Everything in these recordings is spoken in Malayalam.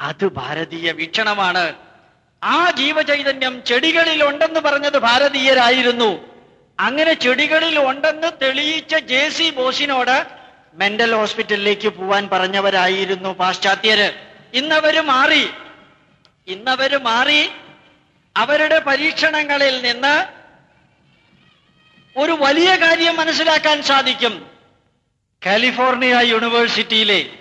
അത് ഭാരതീയ വീക്ഷണമാണ്. ആ ജീവചൈതന്യം ചെടികളിൽ ഉണ്ടെന്ന് പറഞ്ഞത് ഭാരതീയരായിരുന്നു. അങ്ങനെ ചെടികളിൽ ഉണ്ടെന്ന് തെളിയിച്ച ജെ സി ബോസിനോട് മെന്റൽ ഹോസ്പിറ്റലിലേക്ക് പോവാൻ പറഞ്ഞവരായിരുന്നു പാശ്ചാത്യര്. ഇന്നവര് മാറി. ഇന്നവര് മാറി. അവരുടെ പരീക്ഷണങ്ങളിൽ നിന്ന് ഒരു വലിയ കാര്യം മനസ്സിലാക്കാൻ സാധിക്കും. കാലിഫോർണിയ യൂണിവേഴ്സിറ്റിയിലെ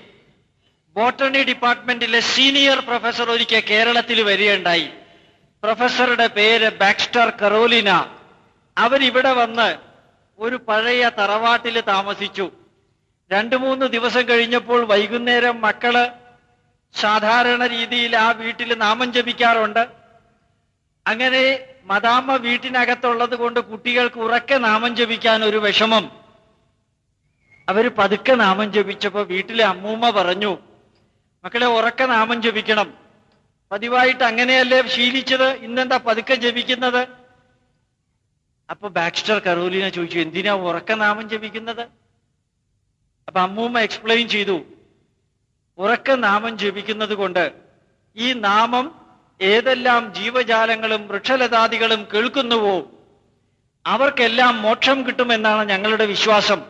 ബോട്ടണി ഡിപ്പാർട്ട്മെന്റിലെ സീനിയർ പ്രൊഫസർ ഒരിക്കൽ കേരളത്തിൽ വരികയുണ്ടായി. പ്രൊഫസറുടെ പേര് ബാക്സ്റ്റർ കറോലിന അവരിവിടെ വന്ന് ഒരു പഴയ തറവാട്ടിൽ താമസിച്ചു. രണ്ടു മൂന്ന് ദിവസം കഴിഞ്ഞപ്പോൾ വൈകുന്നേരം മക്കൾ സാധാരണ രീതിയിൽ ആ വീട്ടിൽ നാമം ജപിക്കാറുണ്ട്. അങ്ങനെ മദാമ്മ വീട്ടിനകത്തുള്ളത് കൊണ്ട് കുട്ടികൾക്ക് ഉറക്കെ നാമം ജപിക്കാൻ ഒരു വിഷമം. അവർ പതുക്കെ നാമം ജപിച്ചപ്പോ വീട്ടിലെ അമ്മൂമ്മ പറഞ്ഞു മക്കളെ ഉറക്ക നാമം ജപിക്കണം. പതിവായിട്ട് അങ്ങനെയല്ലേ ശീലിച്ചത്? ഇന്നെന്താ പതുക്കെ ജപിക്കുന്നത്? അപ്പൊ ബാക്സ്റ്റർ കറോലിന ചോദിച്ചു എന്തിനാ ഉറക്ക നാമം ജപിക്കുന്നത്? അപ്പൊ അമ്മൂമ്മ എക്സ്പ്ലെയിൻ ചെയ്തു. ഉറക്ക നാമം ജപിക്കുന്നത് കൊണ്ട് ഈ നാമം ഏതെല്ലാം ജീവജാലങ്ങളും വൃക്ഷലതാദികളും കേൾക്കുന്നുവോ അവർക്കെല്ലാം മോക്ഷം കിട്ടുമെന്നാണ് ഞങ്ങളുടെ വിശ്വാസം.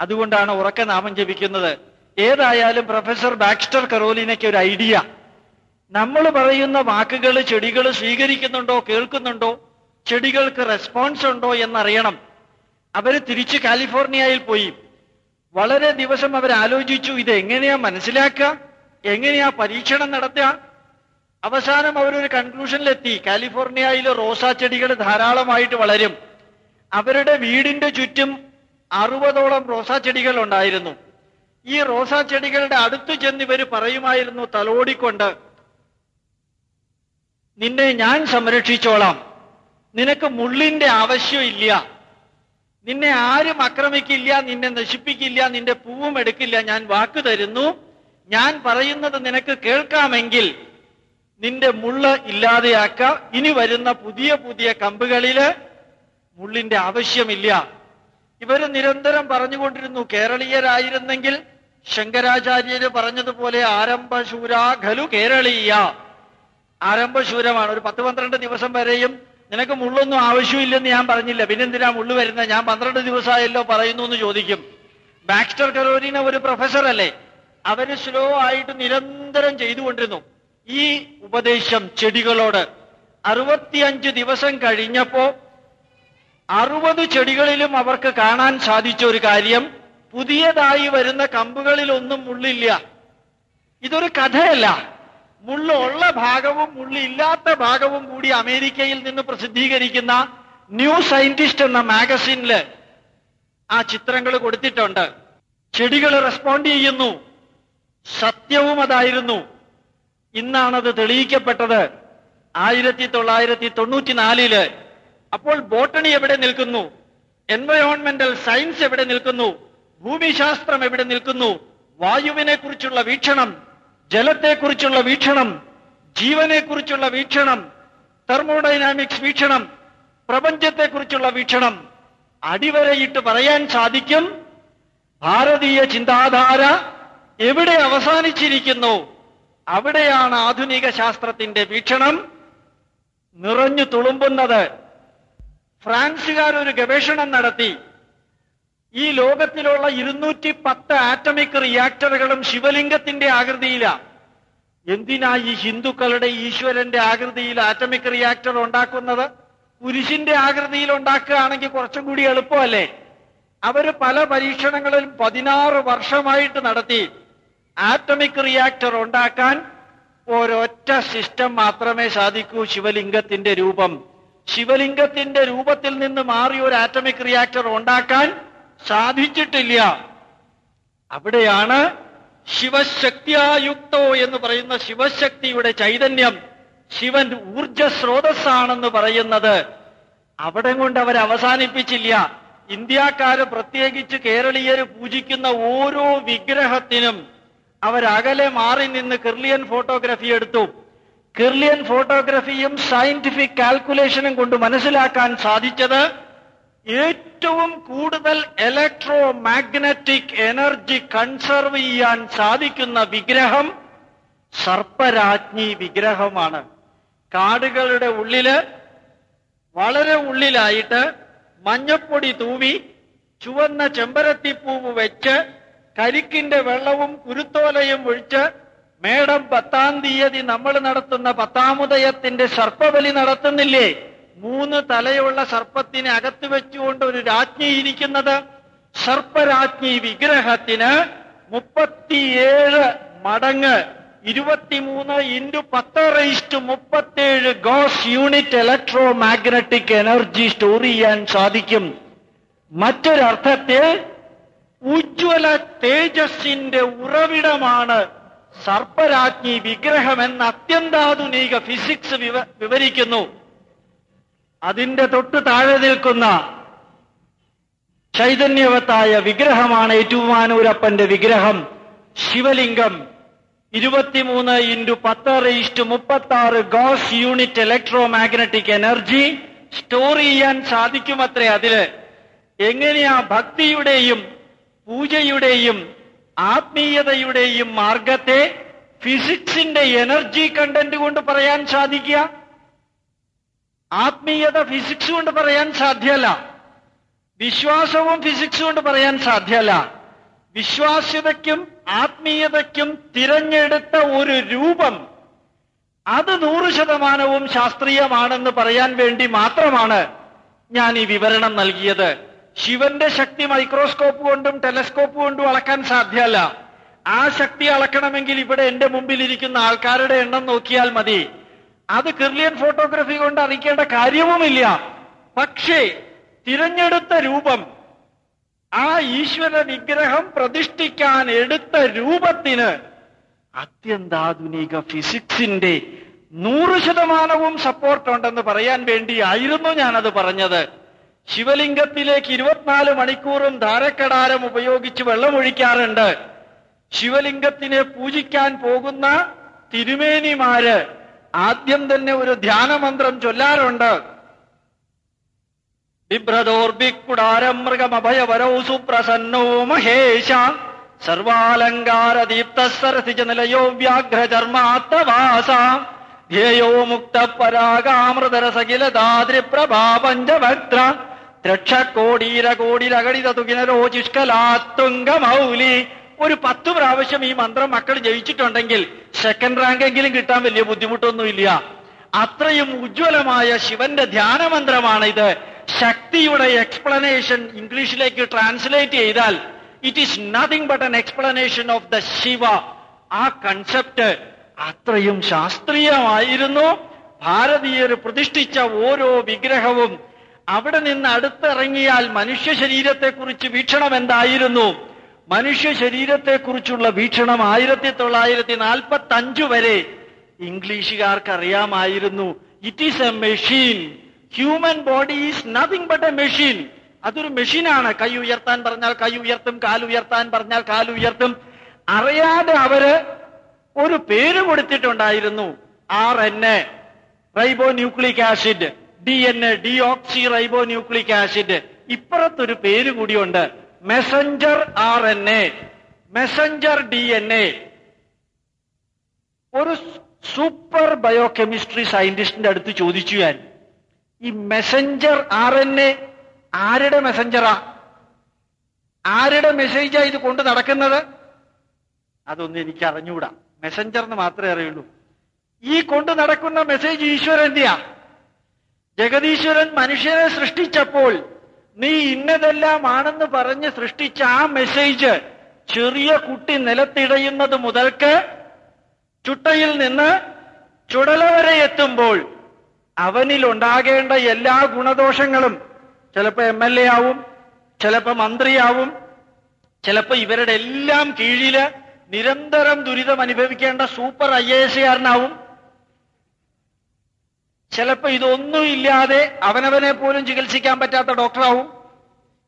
അതുകൊണ്ടാണ് ഉറക്ക നാമം ജപിക്കുന്നത്. ഏതായാലും പ്രൊഫസർ ബാക്സ്റ്റർ കറോലിനയ്ക്ക് ഒരു ഐഡിയ. നമ്മൾ പറയുന്ന വാക്കുകൾ ചെടികൾ സ്വീകരിക്കുന്നുണ്ടോ കേൾക്കുന്നുണ്ടോ ചെടികൾക്ക് റെസ്പോൺസ് ഉണ്ടോ എന്നറിയണം. അവർ തിരിച്ച് കാലിഫോർണിയയിൽ പോയി. വളരെ ദിവസം അവർ ആലോചിച്ചു ഇത് എങ്ങനെയാ മനസ്സിലാക്കുക? എങ്ങനെയാ പരീക്ഷണം നടത്തുക? അവസാനം അവരൊരു കൺക്ലൂഷനിലെത്തി കാലിഫോർണിയയിൽ റോസാ ചെടികൾ ധാരാളമായിട്ട് വളരും. അവരുടെ വീടിന്റെ ചുറ്റും അറുപതോളം റോസാ ചെടികൾ ഉണ്ടായിരുന്നു ഈ റോസാ ചെടികളുടെ അടുത്ത് ചെന്ന് ഇവർ പറയുമായിരുന്നു തലോടിക്കൊണ്ട് നിന്നെ ഞാൻ സംരക്ഷിച്ചോളാം. നിനക്ക് മുള്ളിന്റെ ആവശ്യമില്ല. നിന്നെ ആരും ആക്രമിക്കില്ല നിന്നെ നശിപ്പിക്കില്ല നിന്റെ പൂവും എടുക്കില്ല. ഞാൻ വാക്ക് തരുന്നു. ഞാൻ പറയുന്നത് നിനക്ക് കേൾക്കാമെങ്കിൽ നിന്റെ മുള്ള ഇല്ലാതെയാക്ക. ഇനി വരുന്ന പുതിയ പുതിയ കമ്പുകളിൽ മുള്ളിന്റെ ആവശ്യമില്ല. ഇവർ നിരന്തരം പറഞ്ഞുകൊണ്ടിരുന്നു കേരളീയരായിരുന്നെങ്കിൽ ശങ്കരാചാര്യര് പറഞ്ഞതുപോലെ ആരംഭശൂരാ ഖലു കേരളീയ. ആരംഭശൂരമാണ്. ഒരു പത്ത് പന്ത്രണ്ട് ദിവസം വരെയും നിനക്ക് മുള്ളൊന്നും ആവശ്യമില്ലെന്ന് ഞാൻ പറഞ്ഞില്ല. പിന്നെന്തിനാ മുള്ളു വരുന്നത് ഞാൻ പന്ത്രണ്ട് ദിവസമായല്ലോ പറയുന്നു എന്ന് ചോദിക്കും. ബാക്സ്റ്റർ കരോലിന ഒരു പ്രൊഫസർ അല്ലേ അവർ സ്ലോ ആയിട്ട് നിരന്തരം ചെയ്തുകൊണ്ടിരുന്നു. ഈ ഉപദേശം ചെടികളോട്. അറുപത്തിയഞ്ച് ദിവസം കഴിഞ്ഞപ്പോ അറുപത് ചെടികളിലും അവർക്ക് കാണാൻ സാധിച്ച ഒരു കാര്യം പുതിയതായി വരുന്ന കമ്പുകളിലൊന്നും മുള്ളില്ല. ഇതൊരു കഥയല്ല. മുള്ളുള്ള ഭാഗവും മുള്ളില്ലാത്ത ഭാഗവും കൂടി അമേരിക്കയിൽ നിന്ന് പ്രസിദ്ധീകരിക്കുന്ന ന്യൂ സയന്റിസ്റ്റ് എന്ന മാഗസിനിൽ ആ ചിത്രങ്ങൾ കൊടുത്തിട്ടുണ്ട്. ചെടികൾ റെസ്പോണ്ട് ചെയ്യുന്നു. സത്യവും അതായിരുന്നു. ഇന്നാണത് തെളിയിക്കപ്പെട്ടത്. ആയിരത്തി തൊള്ളായിരത്തി തൊണ്ണൂറ്റിനാലിൽ അപ്പോൾ ബോട്ടണി എവിടെ നിൽക്കുന്നു? എൻവയോൺമെന്റൽ സയൻസ് എവിടെ നിൽക്കുന്നു? ഭൂമിശാസ്ത്രം എവിടെ നിൽക്കുന്നു? വായുവിനെ കുറിച്ചുള്ള വീക്ഷണം ജലത്തെക്കുറിച്ചുള്ള വീക്ഷണം ജീവനെക്കുറിച്ചുള്ള വീക്ഷണം തെർമോഡൈനാമിക്സ് വീക്ഷണം പ്രപഞ്ചത്തെക്കുറിച്ചുള്ള വീക്ഷണം. അടിവരയിട്ട് പറയാൻ സാധിക്കും. ഭാരതീയ ചിന്താധാര എവിടെ അവസാനിച്ചിരിക്കുന്നു? അവിടെയാണ് ആധുനിക ശാസ്ത്രത്തിന്റെ വീക്ഷണം. നിറഞ്ഞു തുളുമ്പുന്നത്. ഫ്രാൻസുകാർ ഒരു ഗവേഷണം നടത്തി. ഈ ലോകത്തിലുള്ള ഇരുന്നൂറ്റി പത്ത് ആറ്റമിക് റിയാക്ടറുകളും ശിവലിംഗത്തിന്റെ ആകൃതിയിലാണ് എന്തിനാ ഈ ഹിന്ദുക്കളുടെ ഈശ്വരന്റെ ആകൃതിയിൽ ആറ്റമിക് റിയാക്ടർ ഉണ്ടാക്കുന്നത്? പുരുഷന്റെ ആകൃതിയിൽ ഉണ്ടാക്കുകയാണെങ്കിൽ കുറച്ചും കൂടി എളുപ്പമല്ലേ? അവർ പല പരീക്ഷണങ്ങളിലും പതിനാറ് വർഷമായിട്ട് നടത്തി ആറ്റമിക് റിയാക്ടർ ഉണ്ടാക്കാൻ ഒരൊറ്റ സിസ്റ്റം മാത്രമേ സാധിക്കൂ ശിവലിംഗത്തിന്റെ രൂപം. ശിവലിംഗത്തിന്റെ രൂപത്തിൽ നിന്ന് മാറി ഒരു ആറ്റമിക് റിയാക്ടർ ഉണ്ടാക്കാൻ സാധിച്ചിട്ടില്ല. അവിടെയാണ് ശിവശക്തിയായുക്തോ എന്ന് പറയുന്ന ശിവശക്തിയുടെ ചൈതന്യം. ശിവൻ ഊർജ സ്രോതസ്സാണെന്ന് പറയുന്നത്. അവിടെ കൊണ്ട് അവർ അവസാനിപ്പിച്ചില്ല. ഇന്ത്യക്കാര് പ്രത്യേകിച്ച് കേരളീയർ പൂജിക്കുന്ന ഓരോ വിഗ്രഹത്തിനും അവരകലെ മാറി നിന്ന് കിർലിയൻ ഫോട്ടോഗ്രാഫി എടുത്തു. കിർലിയൻ ഫോട്ടോഗ്രാഫിയും സയന്റിഫിക് കാൽക്കുലേഷനും കൊണ്ട് മനസ്സിലാക്കാൻ സാധിച്ചത് ഏറ്റവും കൂടുതൽ ഇലക്ട്രോ മാഗ്നറ്റിക് എനർജി കൺസർവ് ചെയ്യാൻ സാധിക്കുന്ന വിഗ്രഹം സർപ്പരാജ്ഞി വിഗ്രഹമാണ്. കാടുകളുടെ ഉള്ളിൽ വളരെ ഉള്ളിലായിട്ട് മഞ്ഞപ്പൊടി തൂവി ചുവന്ന ചെമ്പരത്തിപ്പൂവ് വെച്ച് കരിക്കിന്റെ വെള്ളവും കുരുത്തോലയും ഒഴിച്ച് മേടം പത്താം തീയതി നമ്മൾ നടത്തുന്ന പത്താമുദയത്തിന്റെ സർപ്പബലി നടത്തുന്നില്ലേ? മൂന്ന് തലയുള്ള സർപ്പത്തിനെ അകത്ത് വെച്ചുകൊണ്ട് ഒരു രാജ്ഞി ഇരിക്കുന്നത് സർപ്പരാജ്ഞി വിഗ്രഹത്തിന് മുപ്പത്തിയേഴ് മടങ്ങ് ഇരുപത്തിമൂന്ന് ഇന്റു പത്ത് റേസ്റ്റ് മുപ്പത്തേഴ് gauss unit electromagnetic energy store ചെയ്യാൻ സാധിക്കും. മറ്റൊരർത്ഥത്തിൽ ഉജ്ജ്വല തേജസ്സിന്റെ ഉറവിടമാണ് സർപ്പരാജ്ഞി വിഗ്രഹം എന്ന അത്യന്താധുനിക ഫിസിക്സ് വിവ- വിവരിക്കുന്നു. അതിന്റെ തൊട്ട് താഴെ നിൽക്കുന്ന ചൈതന്യവത്തായ വിഗ്രഹമാണ് ഏറ്റുമാനൂരപ്പന്റെ വിഗ്രഹം. ശിവലിംഗം ഇരുപത്തിമൂന്ന് ഇന്റു പത്ത് റേസ്റ്റ് മുപ്പത്തി ആറ് gauss unit electromagnetic energy store ചെയ്യാൻ സാധിക്കുമത്രേ അതിൽ. എങ്ങനെയാ ഭക്തിയുടെയും പൂജയുടെയും ആത്മീയതയുടെയും മാർഗത്തെ ഫിസിക്സിന്റെ എനർജി കണ്ടന്റ് കൊണ്ട് പറയാൻ സാധിക്കുക? ആത്മീയത ഫിസിക്സ് കൊണ്ട് പറയാൻ സാധ്യല്ല. വിശ്വാസവും ഫിസിക്സ് കൊണ്ട് പറയാൻ സാധ്യല്ല. വിശ്വാസ്യതയ്ക്കും ആത്മീയതയ്ക്കും തിരഞ്ഞെടുത്ത ഒരു രൂപം അത് നൂറ് ശതമാനവും ശാസ്ത്രീയമാണെന്ന് പറയാൻ വേണ്ടി മാത്രമാണ് ഞാൻ ഈ വിവരണം നൽകിയത്. ശിവന്റെ ശക്തി മൈക്രോസ്കോപ്പ് കൊണ്ടും ടെലസ്കോപ്പ് കൊണ്ടും അളക്കാൻ സാധ്യല്ല. ആ ശക്തി അളക്കണമെങ്കിൽ ഇവിടെ എന്റെ മുമ്പിൽ ഇരിക്കുന്ന ആൾക്കാരുടെ എണ്ണം നോക്കിയാൽ മതി. അത് കിർലിയൻ ഫോട്ടോഗ്രാഫി കൊണ്ട് അറിയിക്കേണ്ട കാര്യവുമില്ല. പക്ഷേ തിരഞ്ഞെടുത്ത രൂപം ആ ഈശ്വര വിഗ്രഹം പ്രതിഷ്ഠിക്കാൻ എടുത്ത രൂപത്തിന് അത്യന്താധുനിക ഫിസിക്സിന്റെ നൂറ് ശതമാനവും സപ്പോർട്ട് ഉണ്ടെന്ന് പറയാൻ വേണ്ടിയായിരുന്നു ഞാനത് പറഞ്ഞത്. ശിവലിംഗത്തിലേക്ക് ഇരുപത്തിനാല് മണിക്കൂറും ധാരക്കടാരം ഉപയോഗിച്ച് വെള്ളമൊഴിക്കാറുണ്ട്. ശിവലിംഗത്തിനെ പൂജിക്കാൻ പോകുന്ന തിരുമേനിമാര് ആദ്യം തന്നെ ഒരു ധ്യാനമന്ത്രം ചൊല്ലാറുണ്ട്. ബിഭ്രതോർബിക്കുടാരം മൃഗമഭയവരൗ സുപ്രസന്നോ മഹേശ സർവാലങ്കാര ദീപ്ത സരസിജ നിലയോ വ്യാഘ്രചർമാത്തവാസ ധ്യേയോ മുക്ത പരാഗാമൃതരസകിലദാദ്രിപ്രഭാ പഞ്ചഭദ്ര ത്രക്ഷകോടീര കോടിരകടിത തുകിനരോചിഷ്കലാത്തുംഗമൗലി ഒരു പത്തു പ്രാവശ്യം ഈ മന്ത്രം മക്കൾ ജയിച്ചിട്ടുണ്ടെങ്കിൽ സെക്കൻഡ് റാങ്കെങ്കിലും കിട്ടാൻ വലിയ ബുദ്ധിമുട്ടൊന്നുമില്ല. അത്രയും ഉജ്ജ്വലമായ ശിവന്റെ ധ്യാനമന്ത്രമാണ് ഇത് ശക്തിയുടെ എക്സ്പ്ലനേഷൻ ഇംഗ്ലീഷിലേക്ക് ട്രാൻസ്ലേറ്റ് ചെയ്താൽ it is nothing but an explanation of the Shiva ആ കൺസെപ്റ്റ് അത്രയും ശാസ്ത്രീയമായിരുന്നു. ഭാരതീയർ പ്രതിഷ്ഠിച്ച ഓരോ വിഗ്രഹവും അവിടെ നിന്ന് അടുത്തിറങ്ങിയാൽ മനുഷ്യ ശരീരത്തെക്കുറിച്ച് വീക്ഷണം എന്തായിരുന്നു? മനുഷ്യ ശരീരത്തെക്കുറിച്ചുള്ള വീക്ഷണം ആയിരത്തി തൊള്ളായിരത്തി നാൽപ്പത്തി അഞ്ചു വരെ ഇംഗ്ലീഷുകാർക്ക് അറിയാമായിരുന്നു it is a machine human body is nothing but a machine അതൊരു മെഷീനാണ്. കൈ ഉയർത്താൻ പറഞ്ഞാൽ കൈ ഉയർത്തും കാൽ ഉയർത്താൻ പറഞ്ഞാൽ കാൽ ഉയർത്തും. അറിയാതെ അവർ ഒരു പേര് കൊടുത്തിട്ടുണ്ടായിരുന്നു. R N A ribonucleic acid D N A deoxyribonucleic nucleic acid ഇപ്പുറത്തൊരു പേര് കൂടിയുണ്ട്. Messenger R N A messenger D N A ഒരു സൂപ്പർ ബയോ കെമിസ്ട്രി സയന്റിസ്റ്റിന്റെ അടുത്ത് ചോദിച്ചു ഞാൻ ഈ മെസഞ്ചർ ആർ എൻ എ ആരുടെ മെസഞ്ചറാ ആരുടെ മെസ്സേജാ ഇത് കൊണ്ട് നടക്കുന്നത്? അതൊന്നും എനിക്ക് അറിഞ്ഞുകൂടാ മെസഞ്ചർ എന്ന് മാത്രമേ അറിയുള്ളൂ. ഈ കൊണ്ട് നടക്കുന്ന മെസ്സേജ് ഈശ്വരന്റെയാ ജഗതീശ്വരൻ മനുഷ്യനെ സൃഷ്ടിച്ചപ്പോൾ നീ ഇന്നതെല്ലാം ആണെന്ന് പറഞ്ഞ് സൃഷ്ടിച്ച ആ മെസ്സേജ് ചെറിയ കുട്ടി നിലത്തിടയുന്നത് മുതൽക്ക് ചുട്ടയിൽ നിന്ന് ചുടല വരെ എത്തുമ്പോൾ അവനിൽ ഉണ്ടാകേണ്ട എല്ലാ ഗുണദോഷങ്ങളും ചിലപ്പോ എം എൽ എ ആവും ചിലപ്പോ മന്ത്രിയാവും ചിലപ്പോ ഇവരുടെ എല്ലാം കീഴിൽ നിരന്തരം ദുരിതം അനുഭവിക്കേണ്ട സൂപ്പർ ഐ എ എസുകാരനാവും ചിലപ്പോ ഇതൊന്നും ഇല്ലാതെ അവനവനെ പോലും ചികിത്സിക്കാൻ പറ്റാത്ത ഡോക്ടറാവും.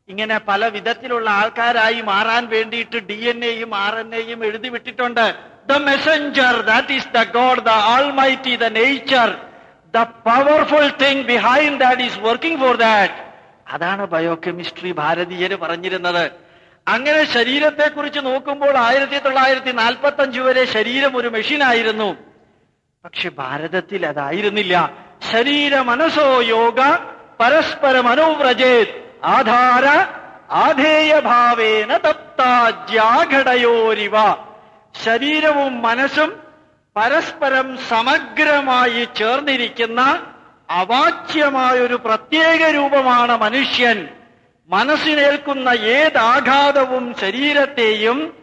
ഇങ്ങനെ പല വിധത്തിലുള്ള ആൾക്കാരായി മാറാൻ വേണ്ടിയിട്ട് ഡി എൻ എയും ആർ എൻ എയും എഴുതി വിട്ടിട്ടുണ്ട്. The messenger that is the God the almighty the nature the powerful thing behind that is working for that അതാണ് ബയോ കെമിസ്ട്രി ഭാരതീയര് പറഞ്ഞിരുന്നത്. അങ്ങനെ ശരീരത്തെ കുറിച്ച് നോക്കുമ്പോൾ ആയിരത്തി തൊള്ളായിരത്തി നാൽപ്പത്തി അഞ്ച് വരെ ശരീരം ഒരു മെഷീനായിരുന്നു പക്ഷെ ഭാരതത്തിൽ അതായിരുന്നില്ല. ശരീര മനസ്സോ യോഗ പരസ്പരം അനുവ്രജേത് ആധാര ആധേയഭാവേന തപ്താജ്യാഘടയോരിവ. ശരീരവും മനസ്സും പരസ്പരം സമഗ്രമായി ചേർന്നിരിക്കുന്ന അവാച്യമായൊരു പ്രത്യേക രൂപമാണ് മനുഷ്യൻ. മനസ്സിനേൽക്കുന്ന ഏതാഘാതവും ശരീരത്തെയും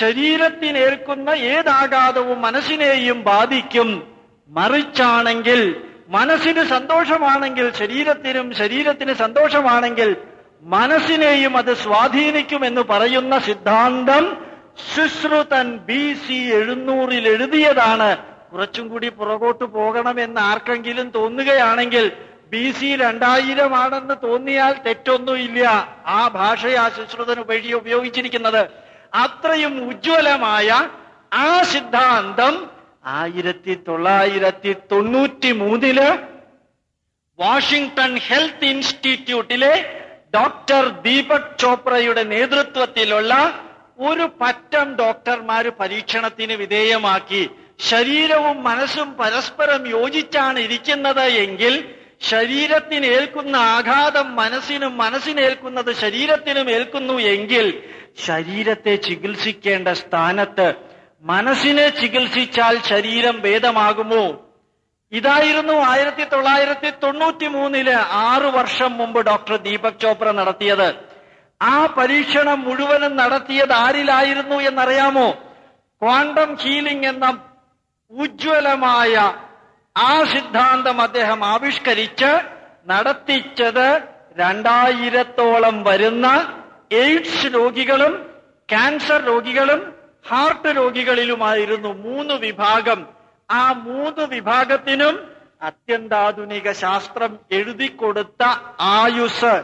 ശരീരത്തിനേൽക്കുന്ന ഏതാഘാതവും മനസ്സിനെയും ബാധിക്കും. മറിച്ചാണെങ്കിൽ മനസ്സിന് സന്തോഷമാണെങ്കിൽ ശരീരത്തിനും ശരീരത്തിന് സന്തോഷമാണെങ്കിൽ മനസ്സിനെയും അത് സ്വാധീനിക്കും എന്ന് പറയുന്ന സിദ്ധാന്തം ശുശ്രുതൻ ബി സി എഴുന്നൂറിൽ എഴുതിയതാണ്. കുറച്ചും കൂടി പുറകോട്ട് പോകണമെന്ന് ആർക്കെങ്കിലും തോന്നുകയാണെങ്കിൽ ബി സി രണ്ടായിരം ആണെന്ന് തോന്നിയാൽ തെറ്റൊന്നുമില്ല. ആ ഭാഷയാ ശുശ്രുതൻ ഉപയോഗി ഉപയോഗിച്ചിരിക്കുന്നത്. അത്രയും ഉജ്ജ്വലമായ ആ സിദ്ധാന്തം ആയിരത്തി തൊള്ളായിരത്തി തൊണ്ണൂറ്റി മൂന്നിൽ വാഷിംഗ്ടൺ ഹെൽത്ത് ഇൻസ്റ്റിറ്റ്യൂട്ടിലെ ഡോക്ടർ ദീപക് ചോപ്രയുടെ നേതൃത്വത്തിലുള്ള ഒരു പറ്റം ഡോക്ടർമാര് പരീക്ഷണത്തിന് വിധേയമാക്കി ശരീരവും മനസ്സും പരസ്പരം യോജിച്ചാണ് ഇരിക്കുന്നത് എങ്കിൽ ശരീരത്തിന് ഏൽക്കുന്ന ആഘാതം മനസ്സിനും മനസ്സിനേൽക്കുന്നത് ശരീരത്തിനും ഏൽക്കുന്നു എങ്കിൽ ശരീരത്തെ ചികിത്സിക്കേണ്ട സ്ഥാനത്ത് മനസ്സിനെ ചികിത്സിച്ചാൽ ശരീരം ഭേദമാകുമോ? ഇതായിരുന്നു ആയിരത്തി തൊള്ളായിരത്തി തൊണ്ണൂറ്റി മൂന്നിൽ ആറു വർഷം മുമ്പ് ഡോക്ടർ ദീപക് ചോപ്ര നടത്തിയത്. ആ പരീക്ഷണം മുഴുവനും നടത്തിയത് ആരിലായിരുന്നു എന്നറിയാമോ? ക്വാണ്ടം ഹീലിംഗ് എന്ന ഉജ്ജ്വലമായ ആ സിദ്ധാന്തം അദ്ദേഹം ആവിഷ്കരിച്ച് നടത്തിച്ചത് രണ്ടായിരത്തോളം വരുന്ന എയ്ഡ്സ് രോഗികളും ക്യാൻസർ രോഗികളും ഹാർട്ട് രോഗികളിലുമായിരുന്നു മൂന്ന് വിഭാഗം. ആ മൂന്ന് വിഭാഗത്തിനും അത്യന്താധുനിക ശാസ്ത്രം എഴുതി കൊടുത്ത ആയുസ്.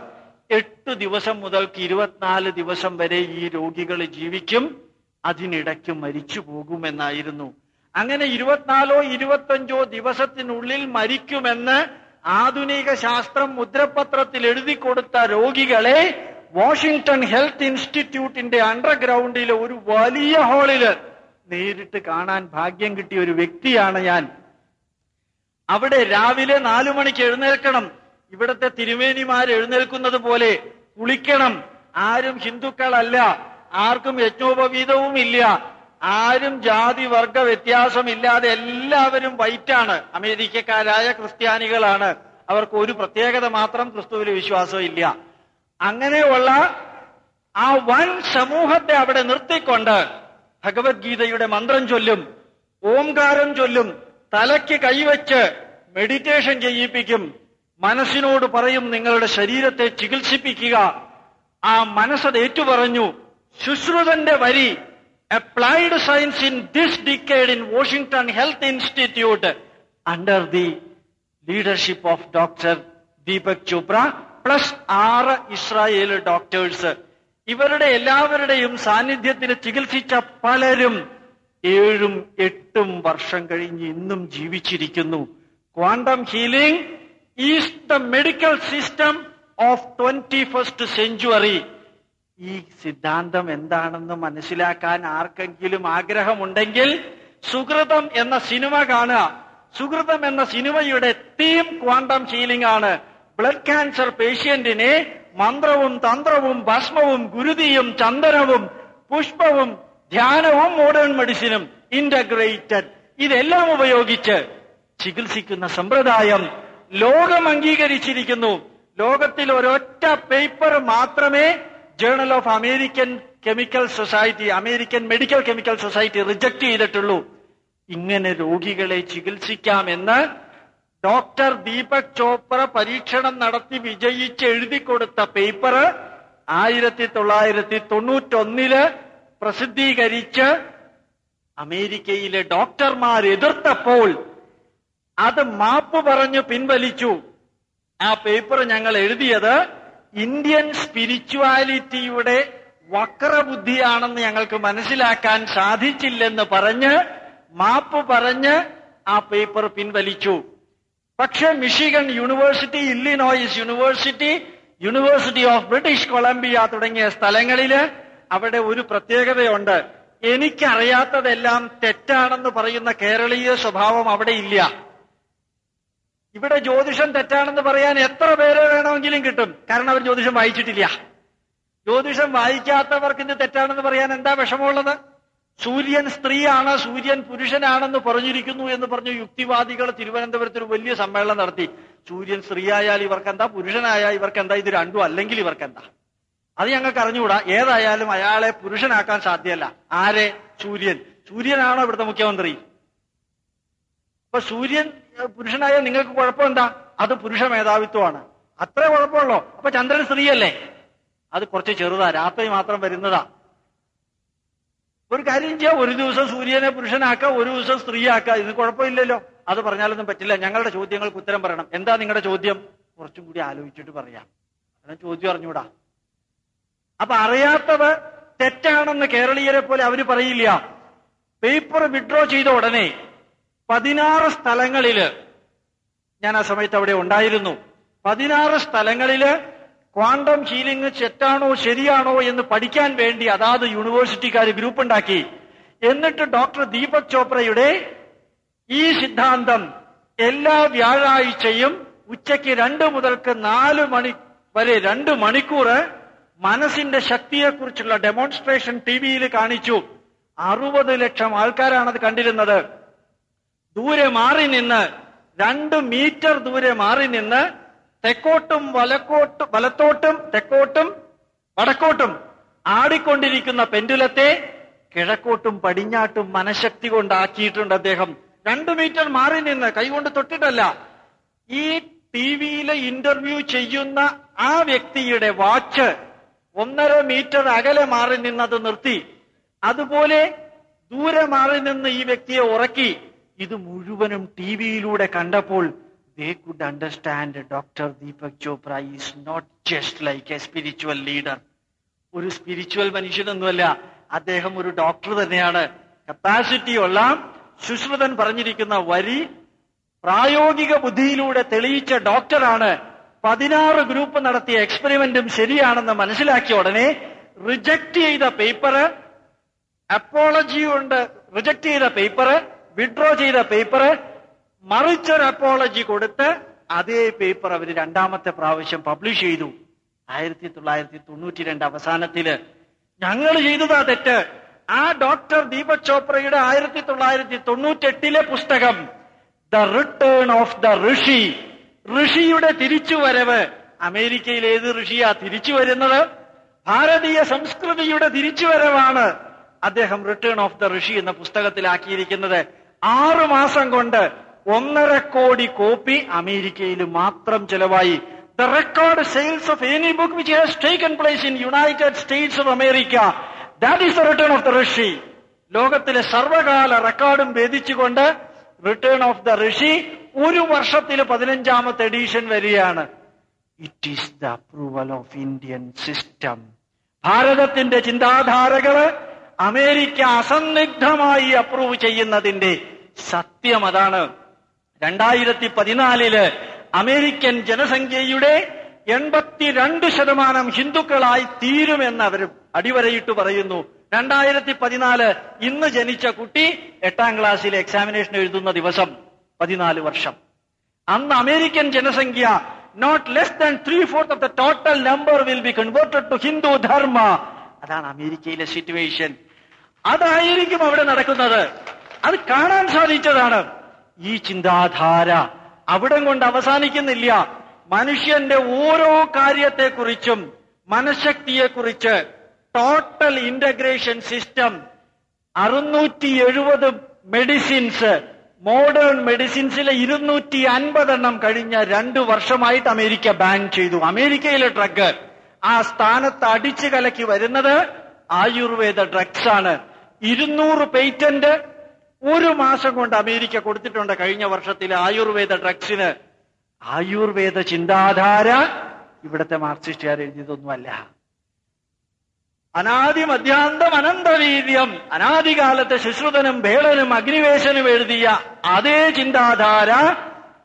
എട്ട് ദിവസം മുതൽക്ക് ഇരുപത്തിനാല് ദിവസം വരെ ഈ രോഗികൾ ജീവിക്കും. അതിനിടയ്ക്ക് മരിച്ചു പോകുമെന്നായിരുന്നു. അങ്ങനെ ഇരുപത്തിനാലോ ഇരുപത്തഞ്ചോ ദിവസത്തിനുള്ളിൽ മരിക്കുമെന്ന് ആധുനിക ശാസ്ത്രം മുദ്രപത്രത്തിൽ എഴുതി കൊടുത്ത രോഗികളെ വാഷിംഗ്ടൺ ഹെൽത്ത് ഇൻസ്റ്റിറ്റ്യൂട്ടിന്റെ അണ്ടർഗ്രൗണ്ടിലെ ഒരു വലിയ ഹാളിൽ നേരിട്ട് കാണാൻ ഭാഗ്യം കിട്ടിയ ഒരു വ്യക്തിയാണ് ഞാൻ. അവിടെ രാവിലെ നാലു മണിക്ക് എഴുന്നേൽക്കണം. ഇവിടത്തെ തിരുമേനിമാർ എഴുന്നേൽക്കുന്നത് പോലെ കുളിക്കണം. ആരും ഹിന്ദുക്കളല്ല. ആർക്കും യജ്ഞോപവീതവും ഇല്ല. ആരും ജാതി വർഗ വ്യത്യാസമില്ലാതെ എല്ലാവരും വൈറ്റാണ്. അമേരിക്കക്കാരായ ക്രിസ്ത്യാനികളാണ്. അവർക്ക് ഒരു പ്രത്യേകത മാത്രം ക്രിസ്തുവിൽ വിശ്വാസം ഇല്ല അങ്ങനെയുള്ള ആ വൻ സമൂഹത്തെ അവിടെ നിർത്തിക്കൊണ്ട് ഭഗവത്ഗീതയുടെ മന്ത്രം ചൊല്ലും ഓംകാരം ചൊല്ലും തലയ്ക്ക് കൈവച്ച് മെഡിറ്റേഷൻ ചെയ്യിപ്പിക്കും മനസ്സിനോട് പറയും നിങ്ങളുടെ ശരീരത്തെ ചികിത്സിപ്പിക്കുക. ആ മനസ്സത് ഏറ്റുപറഞ്ഞു ശുശ്രുതന്റെ വരി applied science in this decade in Washington health institute under the leadership of doctor Deepak Chopra plus ആറ് ഇസ്രായേൽ ഡോക്ടേഴ്സ്. ഇവരുടെ എല്ലാവരുടെയും സാന്നിധ്യത്തിന് ചികിത്സിച്ച പലരും ഏഴും എട്ടും വർഷം കഴിഞ്ഞ് ഇന്നും ജീവിച്ചിരിക്കുന്നു. Quantum healing is the medical system of twenty first century. ഈ സിദ്ധാന്തം എന്താണെന്ന് മനസ്സിലാക്കാൻ ആർക്കെങ്കിലും ആഗ്രഹമുണ്ടെങ്കിൽ സുഹൃതം എന്ന സിനിമ കാണുക. സുഹൃതം എന്ന സിനിമയുടെ തീം ക്വാണ്ടം ഹീലിംഗ് ആണ്. ബ്ലഡ് ക്യാൻസർ പേഷ്യന്റിനെ മന്ത്രവും തന്ത്രവും ഭസ്മവും ഗുരുതിയും ചന്ദനവും പുഷ്പവും ധ്യാനവും മോഡേൺ മെഡിസിനും ഇന്റഗ്രേറ്റഡ് ഇതെല്ലാം ഉപയോഗിച്ച് ചികിത്സിക്കുന്ന സമ്പ്രദായം ലോകം അംഗീകരിച്ചിരിക്കുന്നു. ലോകത്തിൽ ഒരൊറ്റ പേപ്പർ മാത്രമേ journal of American chemical society American medical chemical society reject ചെയ്തിട്ടുള്ളൂ. ഇങ്ങനെ രോഗികളെ ചികിത്സിക്കാമെന്ന് ഡോക്ടർ ദീപക് ചോപ്ര പരീക്ഷണം നടത്തി വിജയിച്ച് എഴുതി കൊടുത്ത പേപ്പർ ആയിരത്തി തൊള്ളായിരത്തി തൊണ്ണൂറ്റൊന്നിൽ പ്രസിദ്ധീകരിച്ച് അമേരിക്കയിലെ ഡോക്ടർമാർ എതിർത്തപ്പോൾ അത് മാപ്പ് പറഞ്ഞു പിൻവലിച്ചു. ആ പേപ്പർ ഞങ്ങൾ എഴുതിയത് ഇന്ത്യൻ സ്പിരിച്വാലിറ്റിയുടെ വക്രബുദ്ധിയാണെന്ന് ഞങ്ങൾക്ക് മനസ്സിലാക്കാൻ സാധിച്ചില്ലെന്ന് പറഞ്ഞ് മാപ്പ് പറഞ്ഞ് ആ പേപ്പർ പിൻവലിച്ചു. പക്ഷെ Michigan university Illinois university university of British Columbia തുടങ്ങിയ സ്ഥലങ്ങളിൽ അവിടെ ഒരു പ്രത്യേകതയുണ്ട്. എനിക്കറിയാത്തതെല്ലാം തെറ്റാണെന്ന് പറയുന്ന കേരളീയ സ്വഭാവം അവിടെ ഇല്ല. ഇവിടെ ജ്യോതിഷം തെറ്റാണെന്ന് പറയാൻ എത്ര പേരെ വേണമെങ്കിലും കിട്ടും. കാരണം അവർ ജ്യോതിഷം വായിച്ചിട്ടില്ല. ജ്യോതിഷം വായിക്കാത്തവർക്ക് ഇത് തെറ്റാണെന്ന് പറയാൻ എന്താ വിഷമമുള്ളത്? സൂര്യൻ സ്ത്രീയാണ് സൂര്യൻ പുരുഷനാണെന്ന് പറഞ്ഞിരിക്കുന്നു എന്ന് പറഞ്ഞു യുക്തിവാദികൾ തിരുവനന്തപുരത്ത് ഒരു വലിയ സമ്മേളനം നടത്തി. സൂര്യൻ സ്ത്രീയായാൽ ഇവർക്കെന്താ പുരുഷനായാൽ ഇവർക്കെന്താ ഇത് രണ്ടും അല്ലെങ്കിൽ ഇവർക്കെന്താ? അത് ഞങ്ങൾക്ക് അറിഞ്ഞുകൂടാ. ഏതായാലും അയാളെ പുരുഷനാക്കാൻ സാധ്യല്ല ആരെ? സൂര്യൻ. സൂര്യനാണോ ഇവിടുത്തെ മുഖ്യമന്ത്രി? അപ്പൊ സൂര്യൻ പുരുഷനായ നിങ്ങൾക്ക് കുഴപ്പം എന്താ അത് പുരുഷ മേധാവിത്വമാണ്. അത്രേ കുഴപ്പമുള്ളോ. അപ്പൊ ചന്ദ്രൻ സ്ത്രീയല്ലേ? അത് കുറച്ച് ചെറുതാ. രാത്രി മാത്രം വരുന്നതാ. ഒരു കാര്യം ചെയ്യാം ഒരു ദിവസം സൂര്യനെ പുരുഷനാക്കാം ഒരു ദിവസം സ്ത്രീയാക്കാം. ഇത് കുഴപ്പമില്ലല്ലോ. അത് പറഞ്ഞാലൊന്നും പറ്റില്ല. ഞങ്ങളുടെ ചോദ്യങ്ങൾക്ക് ഉത്തരം പറയണം. എന്താ നിങ്ങളുടെ ചോദ്യം? കുറച്ചും കൂടി ആലോചിച്ചിട്ട് പറയാം. അതാ ചോദ്യം അറിഞ്ഞൂടാ. അപ്പൊ അറിയാത്തത് തെറ്റാണെന്ന് കേരളീയരെ പോലെ അവർ പറയില്ല. പേപ്പർ വിഡ്രോ ചെയ്ത ഉടനെ പതിനാറ് സ്ഥലങ്ങളിൽ ഞാൻ ആ സമയത്ത് അവിടെ ഉണ്ടായിരുന്നു. പതിനാറ് സ്ഥലങ്ങളിൽ ക്വാണ്ടം ഹീലിംഗ് തെറ്റാണോ ശരിയാണോ എന്ന് പഠിക്കാൻ വേണ്ടി അതാത് യൂണിവേഴ്സിറ്റിക്കാർ ഗ്രൂപ്പ് ഉണ്ടാക്കി എന്നിട്ട് ഡോക്ടർ ദീപക് ചോപ്രയുടെ ഈ സിദ്ധാന്തം എല്ലാ വ്യാഴാഴ്ചയും ഉച്ചയ്ക്ക് രണ്ട് മുതൽക്ക് നാല് മണി വരെ രണ്ട് മണിക്കൂർ മനസ്സിന്റെ ശക്തിയെക്കുറിച്ചുള്ള ഡെമോൺസ്ട്രേഷൻ ടി വിയിൽ കാണിച്ചു. അറുപത് ലക്ഷം ആൾക്കാരാണ് അത് കണ്ടിരുന്നത്. ദൂരെ മാറി നിന്ന് രണ്ട് മീറ്റർ ദൂരെ മാറി നിന്ന് തെക്കോട്ടും വലക്കോട്ടും വലത്തോട്ടും തെക്കോട്ടും വടക്കോട്ടും ആടിക്കൊണ്ടിരിക്കുന്ന പെൻഡുലത്തെ കിഴക്കോട്ടും പടിഞ്ഞാട്ടും മനഃശക്തി കൊണ്ടാക്കിയിട്ടുണ്ട് അദ്ദേഹം. രണ്ടു മീറ്റർ മാറി നിന്ന് കൈകൊണ്ട് തൊട്ടിട്ടല്ല. ഈ ടി വിയിലെ ഇന്റർവ്യൂ ചെയ്യുന്ന ആ വ്യക്തിയുടെ വാച്ച് ഒന്നര മീറ്റർ അകലെ മാറി നിന്നത് നിർത്തി. അതുപോലെ ദൂരെ മാറി നിന്ന് ഈ വ്യക്തിയെ ഉറക്കി. ഇത് മുഴുവനും ടി വിയിലൂടെ കണ്ടപ്പോൾ they could understand Dr. Deepak Chopra is not just like a spiritual leader. ഒരു സ്പിരിച്വൽ മനുഷ്യനൊന്നുമല്ല അദ്ദേഹം ഒരു ഡോക്ടർ തന്നെയാണ് കപ്പാസിറ്റി ഉള്ള സുശ്രുതൻ പറഞ്ഞിരിക്കുന്ന വരി പ്രായോഗിക ബുദ്ധിയിലൂടെ തെളിയിച്ച ഡോക്ടറാണ് പതിനാറ് ഗ്രൂപ്പ് നടത്തിയ എക്സ്പെരിമെന്റും ശരിയാണെന്ന് മനസ്സിലാക്കിയ ഉടനെ റിജക്ട് ചെയ്ത പേപ്പർ അപ്പോളജി കൊണ്ട് റിജക്ട് ചെയ്ത പേപ്പർ വിഡ്രോ ചെയ്ത പേപ്പർ മറിച്ചൊരു അപ്പോളജി കൊടുത്ത് അതേ പേപ്പർ അവർ രണ്ടാമത്തെ പ്രാവശ്യം പബ്ലിഷ് ചെയ്തു. ആയിരത്തി തൊള്ളായിരത്തി തൊണ്ണൂറ്റി രണ്ട് അവസാനത്തിൽ. ഞങ്ങൾ ചെയ്തതാ തെറ്റ്. ആ ഡോക്ടർ ദീപക് ചോപ്രയുടെ ആയിരത്തി തൊള്ളായിരത്തി തൊണ്ണൂറ്റെട്ടിലെ പുസ്തകം the return of the Rishi ഋഷിയുടെ തിരിച്ചുവരവ്. അമേരിക്കയിൽ ഏത് ഋഷിയാ തിരിച്ചു വരുന്നത് ഭാരതീയ സംസ്കൃതിയുടെ തിരിച്ചുവരവാണ് അദ്ദേഹം റിട്ടേൺ ഓഫ് ദ ഋഷി എന്ന പുസ്തകത്തിലാക്കിയിരിക്കുന്നത്. ആറു മാസം കൊണ്ട് ഒന്നര കോടി കോപ്പി അമേരിക്കയിൽ മാത്രം ചെലവായി. The record sales of any book which has taken place in United States of America that is the return of the Rishi ലോകത്തിലെ സർവകാല റെക്കോർഡും ഭേദിച്ചുകൊണ്ട് റിട്ടേൺ ഓഫ് ദ ഋഷി ഒരു വർഷത്തിൽ പതിനഞ്ചാമത്തെ എഡീഷൻ വരികയാണ്. It is the approval of Indian system ഭാരതത്തിന്റെ ചിന്താധാരകൾ അമേരിക്ക അസന്നിഗ്ധമായി അപ്രൂവ് ചെയ്യുന്നതിന്റെ സത്യം അതാണ്. രണ്ടായിരത്തി പതിനാലിൽ അമേരിക്കൻ ജനസംഖ്യയുടെ എൺപത്തിരണ്ട് ശതമാനം ഹിന്ദുക്കളായി തീരുമെന്ന് അവർ അടിവരയിട്ട് പറയുന്നു. രണ്ടായിരത്തി പതിനാല് ഇന്ന് ജനിച്ച കുട്ടി എട്ടാം ക്ലാസ്സിലെ എക്സാമിനേഷൻ എഴുതുന്ന ദിവസം പതിനാല് വർഷം. അന്ന് അമേരിക്കൻ ജനസംഖ്യ not less than three fourth of the total number will be converted to Hindu dharma. അതാണ് അമേരിക്കയിലെ സിറ്റുവേഷൻ അതായിരിക്കും അവിടെ നടക്കുന്നത്. അത് കാണാൻ സാധിച്ചതാണ്. ഈ ചിന്താധാര അവിടം കൊണ്ട് അവസാനിക്കുന്നില്ല. മനുഷ്യന്റെ ഓരോ കാര്യത്തെക്കുറിച്ചും മനഃശക്തിയെക്കുറിച്ച് ടോട്ടൽ ഇന്റഗ്രേഷൻ സിസ്റ്റം അറുന്നൂറ്റി എഴുപത് മെഡിസിൻസ് മോഡേൺ മെഡിസിൻസിലെ ഇരുന്നൂറ്റി അൻപതെണ്ണം കഴിഞ്ഞ രണ്ടു വർഷമായിട്ട് അമേരിക്ക ബാൻ ചെയ്തു. അമേരിക്കയിലെ ഡ്രഗ് ആ സ്ഥാനത്ത് അടിച്ചു കലക്കി വരുന്നത് ആയുർവേദ ഡ്രഗ്സ് ആണ്. ഇരുന്നൂറ് പേറ്റന്റ് ഒരു മാസം കൊണ്ട് അമേരിക്ക കൊടുത്തിട്ടുണ്ട്. കഴിഞ്ഞ വർഷത്തിലെ ആയുർവേദ ഡ്രഗ്സിന്. ആയുർവേദ ചിന്താധാര ഇവിടുത്തെ മാർക്സിസ്റ്റുകാർ എഴുതിയതൊന്നുമല്ല. അനാദി മധ്യാന്തം അനന്തവീര്യം അനാദികാലത്തെ ശുശ്രുതനും ഭേളനും അഗ്നിവേശനും എഴുതിയ അതേ ചിന്താധാര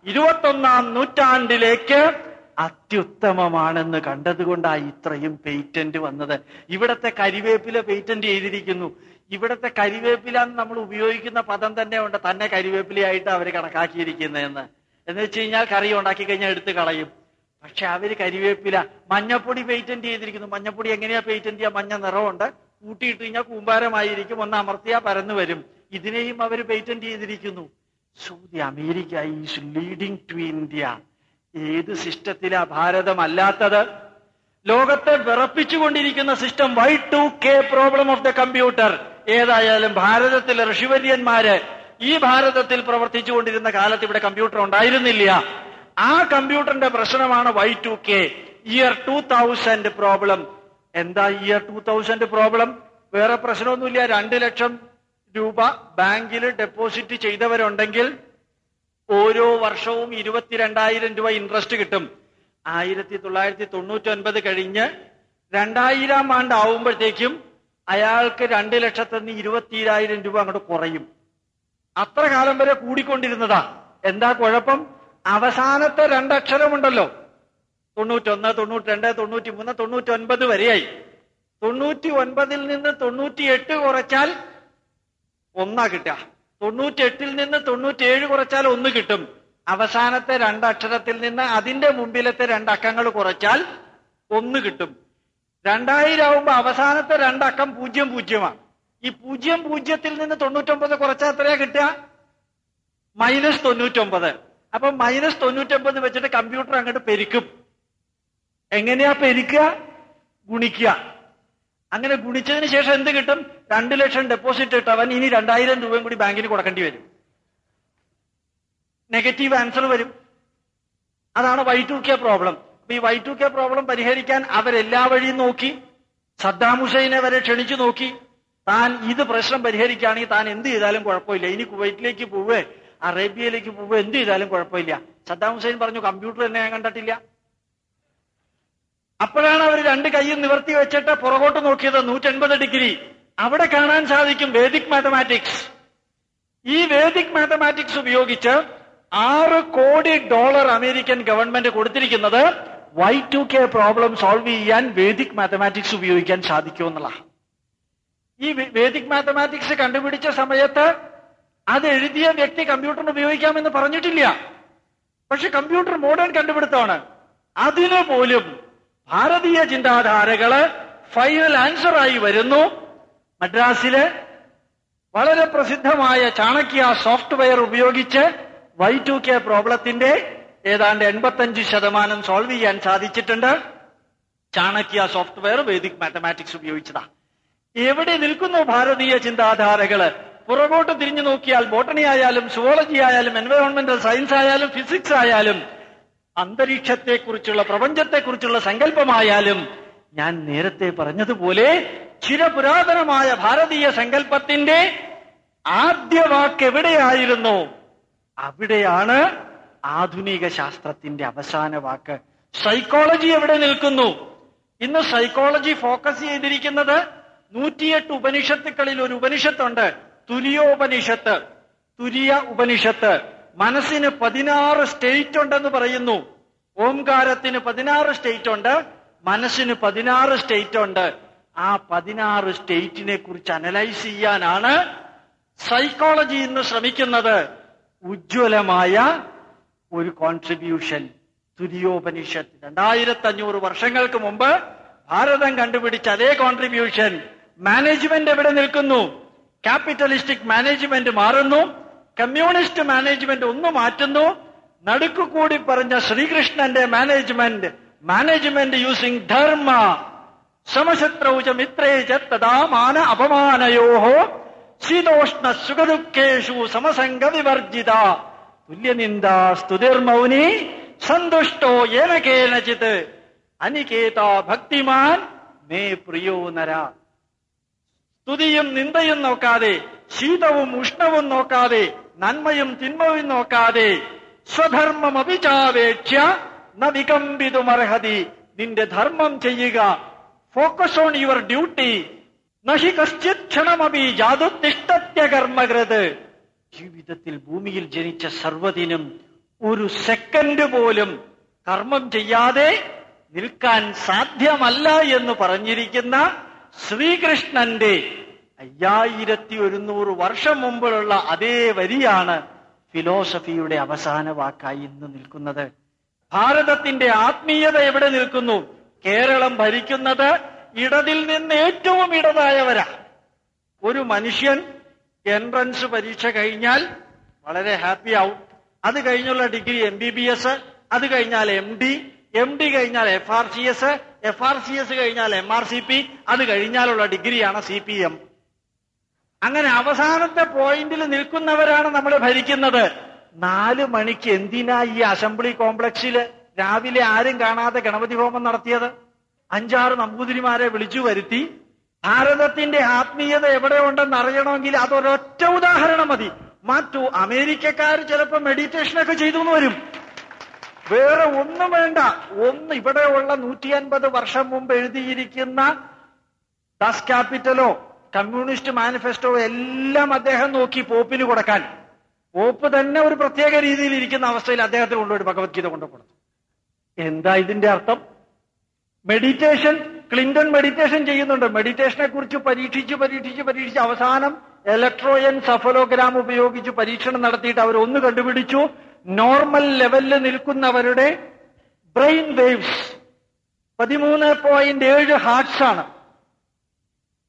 ഇരുപത്തൊന്നാം നൂറ്റാണ്ടിലേക്ക് അത്യുത്തമമാണെന്ന് കണ്ടതുകൊണ്ടാണ് ഇത്രയും പേറ്റന്റ് വന്നത്. ഇവിടത്തെ കരിവേപ്പില പേറ്റന്റ് ചെയ്തിരിക്കുന്നു. ഇവിടത്തെ കരിവേപ്പില നമ്മൾ ഉപയോഗിക്കുന്ന പദം തന്നെ ഉണ്ട് തന്നെ കരിവേപ്പിലയായിട്ട് അവർ കണക്കാക്കിയിരിക്കുന്നതെന്ന്. എന്ന് വെച്ച് കഴിഞ്ഞാൽ കറി ഉണ്ടാക്കി കഴിഞ്ഞാൽ എടുത്ത് കളയും. പക്ഷെ അവർ കരിവേപ്പില മഞ്ഞപ്പൊടി പേറ്റന്റ് ചെയ്തിരിക്കുന്നു. മഞ്ഞപ്പൊടി എങ്ങനെയാ പേറ്റന്റ് ചെയ്യാ മഞ്ഞ നിറമുണ്ട്. കൂട്ടിയിട്ട് കഴിഞ്ഞാൽ കൂമ്പാരമായിരിക്കും. ഒന്ന് അമർത്തിയാ പരന്നു വരും. ഇതിനെയും അവർ പേറ്റന്റ് ചെയ്തിരിക്കുന്നു. So the America is leading to India ഏത് സിസ്റ്റത്തിലാ ഭാരതമല്ലാത്തത്? ലോകത്തെ വിറപ്പിച്ചുകൊണ്ടിരിക്കുന്ന system Y two K problem of the computer ഏതായാലും ഭാരതത്തിലെ ഋഷിവര്യന്മാര് ഈ ഭാരതത്തിൽ പ്രവർത്തിച്ചുകൊണ്ടിരുന്ന കാലത്ത് ഇവിടെ കമ്പ്യൂട്ടർ ഉണ്ടായിരുന്നില്ല. ആ കമ്പ്യൂട്ടറിന്റെ പ്രശ്നമാണ് Y two K year two thousand problem എന്താ ഇയർ ടൂ തൗസൻഡ് പ്രോബ്ലം വേറെ പ്രശ്നമൊന്നുമില്ല. രണ്ട് ലക്ഷം രൂപ ബാങ്കിൽ ഡെപ്പോസിറ്റ് ചെയ്തവരുണ്ടെങ്കിൽ ഓരോ വർഷവും ഇരുപത്തിരണ്ടായിരം രൂപ ഇൻട്രസ്റ്റ് കിട്ടും. ആയിരത്തി തൊള്ളായിരത്തി തൊണ്ണൂറ്റി ഒൻപത് കഴിഞ്ഞ് രണ്ടായിരം ആണ്ട് ആവുമ്പോഴത്തേക്കും അയാൾക്ക് രണ്ട് ലക്ഷത്തി ഇരുപത്തിരായിരം രൂപ അങ്ങോട്ട് കുറയും. അത്ര കാലം വരെ കൂടിക്കൊണ്ടിരുന്നതാ. എന്താ കുഴപ്പം? അവസാനത്തെ രണ്ടക്ഷരമുണ്ടല്ലോ. തൊണ്ണൂറ്റൊന്ന് തൊണ്ണൂറ്റി രണ്ട് തൊണ്ണൂറ്റി മൂന്ന് തൊണ്ണൂറ്റി ഒൻപത് വരെയായി. തൊണ്ണൂറ്റി ഒൻപതിൽ നിന്ന് തൊണ്ണൂറ്റി എട്ട് കുറച്ചാൽ ഒന്നാ കിട്ടുക. തൊണ്ണൂറ്റി എട്ടിൽ നിന്ന് തൊണ്ണൂറ്റി ഏഴ് കുറച്ചാൽ ഒന്ന് കിട്ടും. അവസാനത്തെ രണ്ടക്ഷരത്തിൽ നിന്ന് അതിന്റെ മുമ്പിലത്തെ രണ്ടക്കങ്ങൾ കുറച്ചാൽ ഒന്ന് കിട്ടും. രണ്ടായിരം ആവുമ്പോ അവസാനത്തെ രണ്ടക്കം പൂജ്യം പൂജ്യമാണ് ഈ പൂജ്യം പൂജ്യത്തിൽ നിന്ന് തൊണ്ണൂറ്റൊമ്പത് കുറച്ചാൽ എത്രയാ കിട്ടുക? മൈനസ് തൊണ്ണൂറ്റൊമ്പത്. അപ്പൊ മൈനസ് തൊണ്ണൂറ്റൊമ്പത് വെച്ചിട്ട് കമ്പ്യൂട്ടർ അങ്ങോട്ട് പെരുക്കും. എങ്ങനെയാ പെരുക്കുക? ഗുണിക്കുക. അങ്ങനെ ഗുണിച്ചതിന് ശേഷം എന്ത് കിട്ടും? രണ്ടു ലക്ഷം ഡെപ്പോസിറ്റ് ഇട്ടവൻ ഇനി രണ്ടായിരം രൂപയും കൂടി ബാങ്കിന് കൊടുക്കേണ്ടി വരും. നെഗറ്റീവ് ആൻസർ വരും. അതാണ് വൈ ടു കെ പ്രോബ്ലം ഈ വൈ ടു കെ പ്രോബ്ലം പരിഹരിക്കാൻ അവരെല്ലാ വഴിയും നോക്കി സദ്ദാം ഹുസൈനെ വരെ ക്ഷണിച്ചു നോക്കി. താൻ ഇത് പ്രശ്നം പരിഹരിക്കുകയാണെങ്കിൽ താൻ എന്ത് ചെയ്താലും കുഴപ്പമില്ല. ഇനി കുവൈറ്റിലേക്ക് പോവേ അറേബ്യയിലേക്ക് പോവേ എന്ത് ചെയ്താലും കുഴപ്പമില്ല. സദ്ദാം ഹുസൈൻ പറഞ്ഞു കമ്പ്യൂട്ടർ തന്നെ ഞാൻ കണ്ടിട്ടില്ല. അപ്പോഴാണ് അവർ രണ്ട് കൈയും നിവർത്തി വെച്ചിട്ട് പുറകോട്ട് നോക്കിയത് നൂറ്റൻപത് ഡിഗ്രി. അവിടെ കാണാൻ സാധിക്കും വേദിക് മാത്തമാറ്റിക്സ്. ഈ വേദിക് മാത്തമാറ്റിക്സ് ഉപയോഗിച്ച് ആറ് കോടി ഡോളർ അമേരിക്കൻ ഗവൺമെന്റ് കൊടുത്തിരിക്കുന്നത് Y two K problem solve ചെയ്യാൻ വേദിക് മാത്തമാറ്റിക്സ് ഉപയോഗിക്കാൻ സാധിക്കുമെന്നുള്ള ഈ വേദിക് മാത്തമാറ്റിക്സ് കണ്ടുപിടിച്ച സമയത്ത് അത് എഴുതിയ വ്യക്തി കമ്പ്യൂട്ടറിന് ഉപയോഗിക്കാമെന്ന് പറഞ്ഞിട്ടില്ല. പക്ഷെ കമ്പ്യൂട്ടർ മോഡേൺ കണ്ടുപിടുത്തമാണ്. അതിന് പോലും ഭാരതീയ ചിന്താധാരകൾ ഫൈനൽ ആൻസർ ആയി വരുന്നു. മദ്രാസിൽ വളരെ പ്രസിദ്ധമായ ചാണക്യ സോഫ്റ്റ്വെയർ ഉപയോഗിച്ച് വൈ ടു കെ പ്രോബ്ലത്തിന്റെ ഏതാണ്ട് എൺപത്തഞ്ച് ശതമാനം സോൾവ് ചെയ്യാൻ സാധിച്ചിട്ടുണ്ട്. ചാണക്യ സോഫ്റ്റ്വെയർ വേദിക് മാത്തമാറ്റിക്സ് ഉപയോഗിച്ചതാ. എവിടെ നിൽക്കുന്നു ഭാരതീയ ചിന്താധാരകൾ? പുറകോട്ട് തിരിഞ്ഞു നോക്കിയാൽ ബോട്ടണി ആയാലും സുവോളജി ആയാലും എൻവയോൺമെന്റൽ സയൻസ് ആയാലും ഫിസിക്സ് ആയാലും അന്തരീക്ഷത്തെക്കുറിച്ചുള്ള പ്രപഞ്ചത്തെക്കുറിച്ചുള്ള സങ്കല്പമായാലും ഞാൻ നേരത്തെ പറഞ്ഞതുപോലെ ചിരപുരാതനമായ ഭാരതീയ സങ്കല്പത്തിന്റെ ആദ്യ വാക്ക് എവിടെയായിരുന്നു അവിടെയാണ് ആധുനിക ശാസ്ത്രത്തിന്റെ അവസാന വാക്ക് സൈക്കോളജി എവിടെ നിൽക്കുന്നു? ഇന്ന് സൈക്കോളജി ഫോക്കസ് ചെയ്തിരിക്കുന്നത് നൂറ്റിയെട്ട് ഉപനിഷത്തുക്കളിൽ ഒരു ഉപനിഷത്തുണ്ട്. തുര്യോപനിഷത്ത്. തുര്യ ഉപനിഷത്ത്. മനസ്സിന് പതിനാറ് സ്റ്റേറ്റ് ഉണ്ടെന്ന് പറയുന്നു. ഓംകാരത്തിന് പതിനാറ് സ്റ്റേറ്റ് ഉണ്ട്. മനസ്സിന് പതിനാറ് സ്റ്റേറ്റ് ഉണ്ട്. ആ പതിനാറ് സ്റ്റേറ്റിനെ കുറിച്ച് അനലൈസ് ചെയ്യാനാണ് സൈക്കോളജി ഇന്ന് ശ്രമിക്കുന്നത്. ഉജ്ജ്വലമായ ഒരു കോൺട്രിബ്യൂഷൻ തുര്യോപനിഷത്ത്. രണ്ടായിരത്തി അഞ്ഞൂറ് വർഷങ്ങൾക്ക് മുമ്പ് ഭാരതം കണ്ടുപിടിച്ച അതേ കോൺട്രിബ്യൂഷൻ മാനേജ്മെന്റ് എവിടെ നിൽക്കുന്നു? ക്യാപിറ്റലിസ്റ്റിക് മാനേജ്മെന്റ് മാറുന്നു. കമ്മ്യൂണിസ്റ്റ് മാനേജ്മെന്റ് ഒന്ന് മാറ്റുന്നു. നടുക്കു കൂടി പറഞ്ഞ ശ്രീകൃഷ്ണന്റെ മാനേജ്മെന്റ് മാനേജ്മെന്റ് യൂസിംഗ് ധർമ്മ. സമശത്രൗ ച മിത്രേ ച തഥാ മാന അപമാനയോഹോ. ശീതോഷ്ണ സുഖദുഃഖേഷു സമസംഗ വിവർജിത തുല്യനിന്ദ സ്തുതിർമൗനി സന്തുഷ്ടോ ഏന കേനചിത്. അനികേത ഭക്തിമാൻ മേ പ്രിയോ നര. സ്തുതിയും നിന്ദയും നോക്കാതെ ശീതവും ഉഷ്ണവും നോക്കാതെ നന്മയും തിന്മയും നോക്കാതെ സ്വധർമ്മം അഭിചാപേക്ഷ നികമ്പിതുമർഹതി നിന്റെ ധർമ്മം ചെയ്യുക. ഫോക്കസ് ഓൺ യുവർ ഡ്യൂട്ടി നഹി കശ്ചിത് ക്ഷണമപി ജാതുത്തിഷ്ടത്യ കർമ്മകൃത്. ജീവിതത്തിൽ ഭൂമിയിൽ ജനിച്ച സർവതിനും ഒരു സെക്കൻഡ് പോലും കർമ്മം ചെയ്യാതെ നിൽക്കാൻ സാധ്യമല്ല എന്ന് പറഞ്ഞിരിക്കുന്ന ശ്രീകൃഷ്ണന്റെ അയ്യായിരത്തി ഒരുന്നൂറ് വർഷം മുമ്പുള്ള അതേ വരിയാണ് ഫിലോസഫിയുടെ അവസാന വാക്കായി ഇന്ന് നിൽക്കുന്നത്. ഭാരതത്തിന്റെ ആത്മീയത എവിടെ നിൽക്കുന്നു? കേരളം ഭരിക്കുന്നത് ഇടതിൽ നിന്ന് ഏറ്റവും ഇടതായവരാ. ഒരു മനുഷ്യൻ എൻട്രൻസ് പരീക്ഷ കഴിഞ്ഞാൽ വളരെ ഹാപ്പി ആവും. അത് കഴിഞ്ഞുള്ള degree M B B S അത് കഴിഞ്ഞാൽ എം ഡി എം ഡി കഴിഞ്ഞാൽ F R C S F R C S കഴിഞ്ഞാൽ എം ആർ സി പി അത് കഴിഞ്ഞാലുള്ള ഡിഗ്രിയാണ് സി പി എം അങ്ങനെ അവസാനത്തെ പോയിന്റിൽ നിൽക്കുന്നവരാണ് നമ്മൾ ഭരിക്കുന്നത്. നാല് മണിക്ക് എന്തിനാ ഈ അസംബ്ലി കോംപ്ലക്സിൽ രാവിലെ ആരും കാണാതെ ഗണപതി ഹോമം നടത്തിയത്? അഞ്ചാറ് നമ്പൂതിരിമാരെ വിളിച്ചു വരുത്തി. ഭാരതത്തിന്റെ ആത്മീയത എവിടെ ഉണ്ടെന്ന് അറിയണമെങ്കിൽ അതൊരൊറ്റ ഉദാഹരണം മതി. മാറ്റു അമേരിക്കക്കാർ ചിലപ്പോൾ മെഡിറ്റേഷനൊക്കെ ചെയ്തു വരും. വേറെ ഒന്നും വേണ്ട. ഒന്ന് ഇവിടെയുള്ള നൂറ്റി അൻപത് വർഷം മുമ്പ് എഴുതിയിരിക്കുന്ന ദാസ് ക്യാപിറ്റലോ കമ്മ്യൂണിസ്റ്റ് മാനിഫെസ്റ്റോ എല്ലാം അദ്ദേഹം നോക്കി പോപ്പിന് കൊടുക്കാൻ. പോപ്പ് തന്നെ ഒരു പ്രത്യേക രീതിയിൽ ഇരിക്കുന്ന അവസ്ഥയിൽ അദ്ദേഹത്തിന് കൊണ്ടുപോയി ഭഗവത്ഗീത കൊണ്ടു കൊടുത്തു. എന്താ ഇതിന്റെ അർത്ഥം? മെഡിറ്റേഷൻ ക്ലിന്റൺ മെഡിറ്റേഷൻ ചെയ്യുന്നുണ്ട്. മെഡിറ്റേഷനെ കുറിച്ച് പരീക്ഷിച്ച് പരീക്ഷിച്ച് പരീക്ഷിച്ച് അവസാനം ഇലക്ട്രോയൻ സഫലോഗ്രാം ഉപയോഗിച്ച് പരീക്ഷണം നടത്തിയിട്ട് അവർ ഒന്ന് കണ്ടുപിടിച്ചു. നോർമൽ ലെവലിൽ നിൽക്കുന്നവരുടെ ബ്രെയിൻ വേവ്സ് പതിമൂന്ന് പോയിന്റ് ഏഴ് ഹാർട്സ് ആണ്.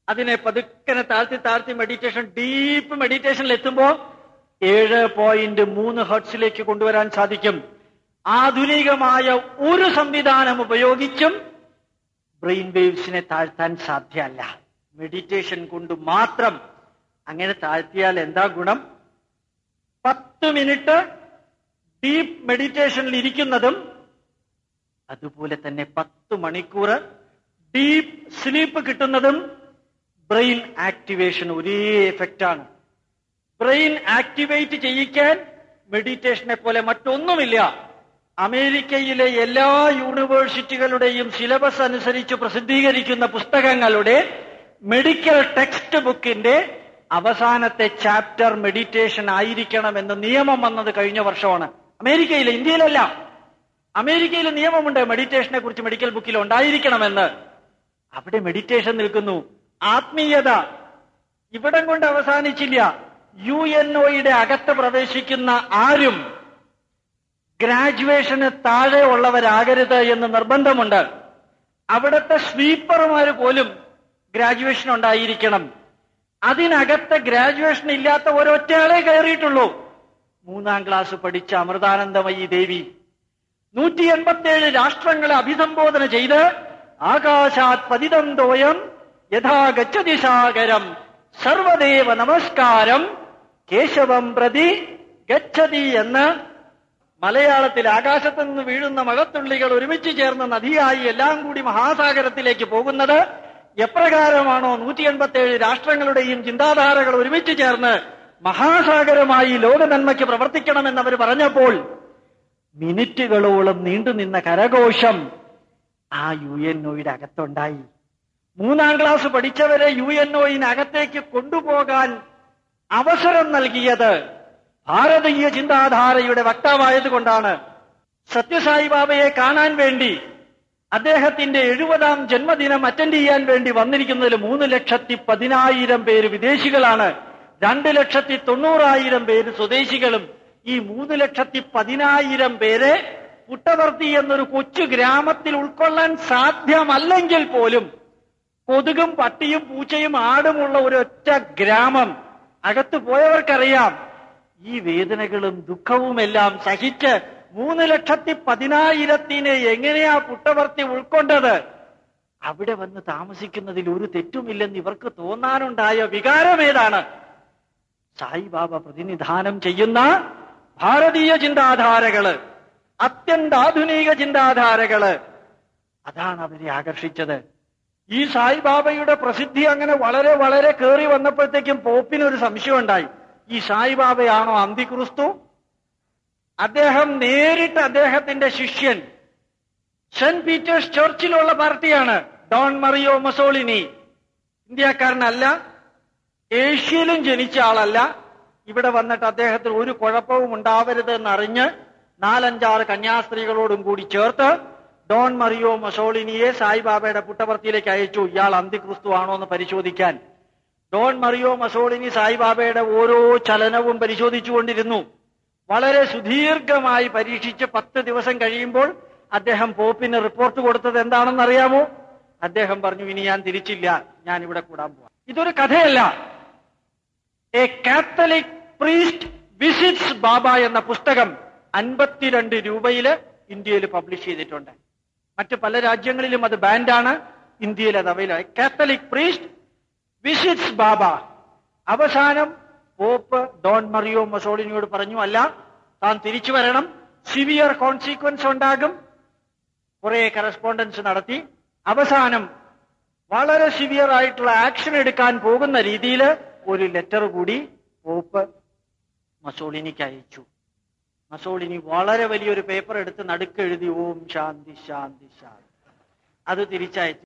അതിനെ പതുക്കനെ താഴ്ത്തി താഴ്ത്തി മെഡിറ്റേഷൻ ഡീപ്പ് മെഡിറ്റേഷനിൽ എത്തുമ്പോൾ ഏഴ് പോയിന്റ് മൂന്ന് ഹെർട്സിലേക്ക് കൊണ്ടുവരാൻ സാധിക്കും. ആധുനികമായ ഒരു സംവിധാനം ഉപയോഗിച്ചും ബ്രെയിൻ വേവ്സിനെ താഴ്ത്താൻ സാധ്യമല്ല. മെഡിറ്റേഷൻ കൊണ്ട് മാത്രം അങ്ങനെ താഴ്ത്തിയാൽ എന്താ ഗുണം? പത്ത് മിനിറ്റ് ഡീപ്പ് മെഡിറ്റേഷനിൽ ഇരിക്കുന്നതും അതുപോലെ തന്നെ പത്ത് മണിക്കൂർ ഡീപ്പ് സ്ലീപ്പ് കിട്ടുന്നതും ബ്രെയിൻ ആക്ടിവേഷൻ ഒരേ എഫക്റ്റ് ആണ്. ബ്രെയിൻ ആക്ടിവേറ്റ് ചെയ്യിക്കാൻ മെഡിറ്റേഷനെ പോലെ മറ്റൊന്നുമില്ല. അമേരിക്കയിലെ എല്ലാ യൂണിവേഴ്സിറ്റികളുടെയും സിലബസ് അനുസരിച്ച് പ്രസിദ്ധീകരിക്കുന്ന പുസ്തകങ്ങളുടെ മെഡിക്കൽ ടെക്സ്റ്റ് ബുക്കിന്റെ അവസാനത്തെ ചാപ്റ്റർ മെഡിറ്റേഷൻ ആയിരിക്കണമെന്ന് നിയമം വന്നത് കഴിഞ്ഞ വർഷമാണ്. അമേരിക്കയിൽ ഇന്ത്യയിലല്ല. അമേരിക്കയിൽ നിയമമുണ്ട് മെഡിറ്റേഷനെ കുറിച്ച് മെഡിക്കൽ ബുക്കിൽ ഉണ്ടായിരിക്കണമെന്ന്. അവിടെ മെഡിറ്റേഷൻ നിൽക്കുന്നു. ആത്മീയത. ഇവിടം കൊണ്ട് അവസാനിച്ചില്ല. യു എൻ ഒയുടെ അകത്ത് പ്രവേശിക്കുന്ന ആരും ഗ്രാജുവേഷന് താഴെ ഉള്ളവരാകരുത് എന്ന് നിർബന്ധമുണ്ട്. അവിടുത്തെ സ്വീപ്പർമാര് പോലും ഗ്രാജുവേഷൻ ഉണ്ടായിരിക്കണം അതിനകത്ത് ഗ്രാജുവേഷൻ ഇല്ലാത്ത ഒരൊറ്റയാളെ കയറിയിട്ടുള്ളൂ. മൂന്നാം ക്ലാസ് പഠിച്ച അമൃതാനന്ദമയി ദേവി നൂറ്റി എൺപത്തിയേഴ് രാഷ്ട്രങ്ങളെ അഭിസംബോധന ചെയ്ത് ആകാശാത് പതിതം തോയം സാഗരം സർവദേവ നമസ്കാരം കേശവം പ്രതി ഗച്ഛതി എന്ന് മലയാളത്തിൽ ആകാശത്തു നിന്ന് വീഴുന്ന മഴത്തുള്ളികൾ ഒരുമിച്ച് ചേർന്ന നദിയായി എല്ലാം കൂടി മഹാസാഗരത്തിലേക്ക് പോകുന്നത് എപ്രകാരമാണോ നൂറ്റി എൺപത്തിയേഴ് രാഷ്ട്രങ്ങളുടെയും ചിന്താധാരകൾ ഒരുമിച്ച് ചേർന്ന് മഹാസാഗരമായി ലോക നന്മയ്ക്ക് പ്രവർത്തിക്കണമെന്ന് അവർ പറഞ്ഞപ്പോൾ മിനിറ്റുകളോളം നീണ്ടുനിന്ന കരഘോഷം ആ യു എൻ ഒയുടെ അകത്തുണ്ടായി. മൂന്നാം ക്ലാസ് പഠിച്ചവരെ യു എൻ ഒയിനകത്തേക്ക് കൊണ്ടുപോകാൻ അവസരം നൽകിയത് ഭാരതീയ ചിന്താധാരയുടെ സത്യസായി ബാബയെ കാണാൻ വേണ്ടി അദ്ദേഹത്തിന്റെ എഴുപതാം ജന്മദിനം അറ്റൻഡ് ചെയ്യാൻ വേണ്ടി വന്നിരിക്കുന്നതിൽ മൂന്ന് ലക്ഷത്തി പതിനായിരം പേര് വിദേശികളാണ്. രണ്ട് ലക്ഷത്തി തൊണ്ണൂറായിരം പേര് സ്വദേശികളും ഈ മൂന്ന് ലക്ഷത്തി പതിനായിരം പേരെ പുട്ടവർത്തി എന്നൊരു കൊച്ചു ഗ്രാമത്തിൽ ഉൾക്കൊള്ളാൻ സാധ്യമല്ലെങ്കിൽ പോലും കൊതുകും പട്ടിയും പൂച്ചയും ആടുമുള്ള ഒരൊറ്റ ഗ്രാമം അകത്ത് പോയവർക്കറിയാം. ഈ വേദനകളും ദുഃഖവുമെല്ലാം സഹിച്ച് മൂന്ന് ലക്ഷത്തി പതിനായിരത്തിനെ എങ്ങനെയാ പുട്ടവർത്തി ഉൾക്കൊണ്ടത്? അവിടെ വന്ന് താമസിക്കുന്നതിൽ ഒരു തെറ്റുമില്ലെന്ന് ഇവർക്ക് തോന്നാനുണ്ടായ വികാരം ഏതാണ്? സായിബാബ പ്രതിനിധാനം ചെയ്യുന്ന ഭാരതീയ ചിന്താധാരകൾ അത്യന്താധുനിക ചിന്താധാരകൾ അതാണ് അവരെ ആകർഷിച്ചത്. ഈ സായിബാബയുടെ പ്രസിദ്ധി അങ്ങനെ വളരെ വളരെ കയറി വന്നപ്പോഴത്തേക്കും പോപ്പിനൊരു സംശയം ഉണ്ടായി ഈ സായിബാബയാണോ അന്തിക്രിസ്തു? അദ്ദേഹം നേരിട്ട് അദ്ദേഹത്തിന്റെ ശിഷ്യൻ. സെന്റ് പീറ്റേഴ്സ് ചർച്ചിലുള്ള പാർട്ടിയാണ്. Don മറിയോ Mazzoleni. ഇന്ത്യക്കാരനല്ല ഏഷ്യയിലും ജനിച്ച ആളല്ല. ഇവിടെ വന്നിട്ട് അദ്ദേഹത്തിന് ഒരു കുഴപ്പവും ഉണ്ടാവരുത് എന്നറിഞ്ഞ് നാലഞ്ചാറ് കന്യാസ്ത്രീകളോടും കൂടി ചേർത്ത് ഡോൺ മറിയോ മസോളിനിയെ സായിബാബയുടെ പുട്ടവർത്തിയിലേക്ക് അയച്ചു. ഇയാൾ അന്തിക്രിസ്തു ആണോ എന്ന് പരിശോധിക്കാൻ. ഡോൺ മറിയോ മസോളിനി സായിബാബയുടെ ഓരോ ചലനവും പരിശോധിച്ചുകൊണ്ടിരുന്നു. വളരെ സുദീർഘമായി പരീക്ഷിച്ച് പത്ത് ദിവസം കഴിയുമ്പോൾ അദ്ദേഹം പോപ്പിന് റിപ്പോർട്ട് കൊടുത്തത് എന്താണെന്ന് അറിയാമോ അദ്ദേഹം പറഞ്ഞു ഇനി ഞാൻ തിരിച്ചില്ല. ഞാൻ ഇവിടെ കൂടാൻ പോവാം. ഇതൊരു കഥയല്ല. A Catholic priest visits Baba എന്ന പുസ്തകം അൻപത്തിരണ്ട് രൂപയിൽ ഇന്ത്യയിൽ പബ്ലിഷ് ചെയ്തിട്ടുണ്ട്. മറ്റ് പല രാജ്യങ്ങളിലും അത് ബാൻഡാണ്. ഇന്ത്യയിൽ അത് available Catholic priest visits Baba അവസാനം പോപ്പ് ഡോൺ മറിയോ മസോളിനിയോട് പറഞ്ഞു അല്ല താൻ തിരിച്ചു വരണം. സിവിയർ കോൺസിക്വൻസ് ഉണ്ടാകും. കുറെ കറസ്പോണ്ടൻസ് നടത്തി. അവസാനം വളരെ സിവിയർ ആയിട്ടുള്ള ആക്ഷൻ എടുക്കാൻ പോകുന്ന രീതിയിൽ ഒരു ലെറ്റർ കൂടി പോപ്പ് മസോളിനിക്ക് അയച്ചു. മസോളിനി വളരെ വലിയൊരു പേപ്പർ എടുത്ത് നടുക്ക് എഴുതി ഓം ശാന്തി ശാന്തി ശാന്തി. അത് തിരിച്ചയച്ചു.